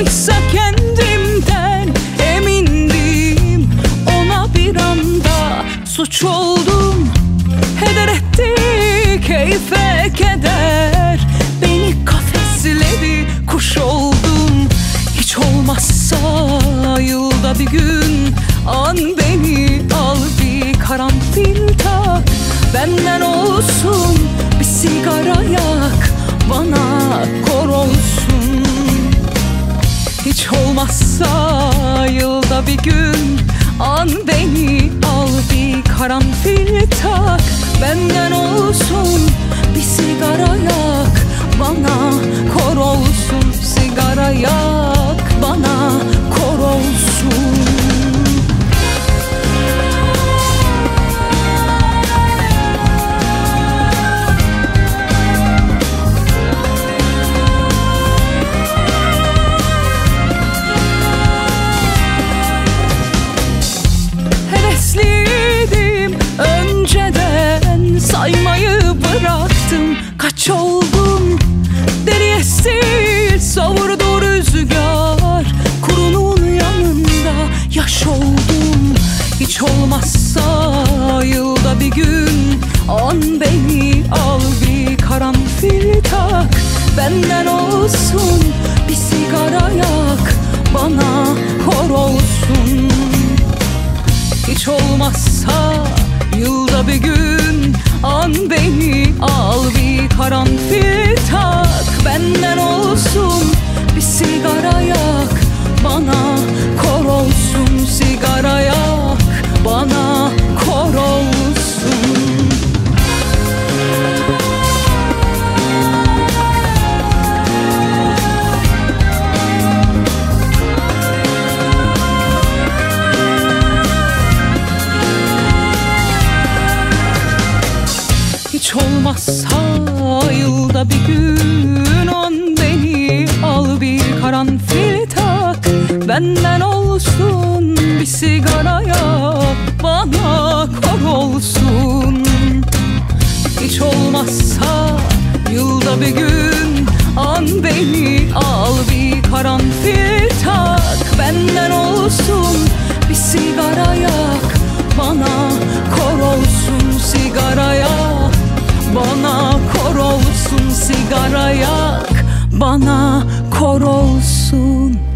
Oysa kendimden emindim. Ona bir anda suç oldum. Heder etti keyfe keder. Beni kafesledi kuş oldum. Hiç olmazsa yılda bir gün An beni al bir karanfil tak Benden olsun bir sigara yak Bana kor olsun. Yılda bir gün An beni al bir karanfil tak. Benden bir gün an beni al bir karanfil tak. Benden olsun bir sigara yak. Bana kor olsun olmazsa yılda bir gün on beni al bir karanfil tak Benden olsun bir sigara yak bana kor olsun Bana kor olsun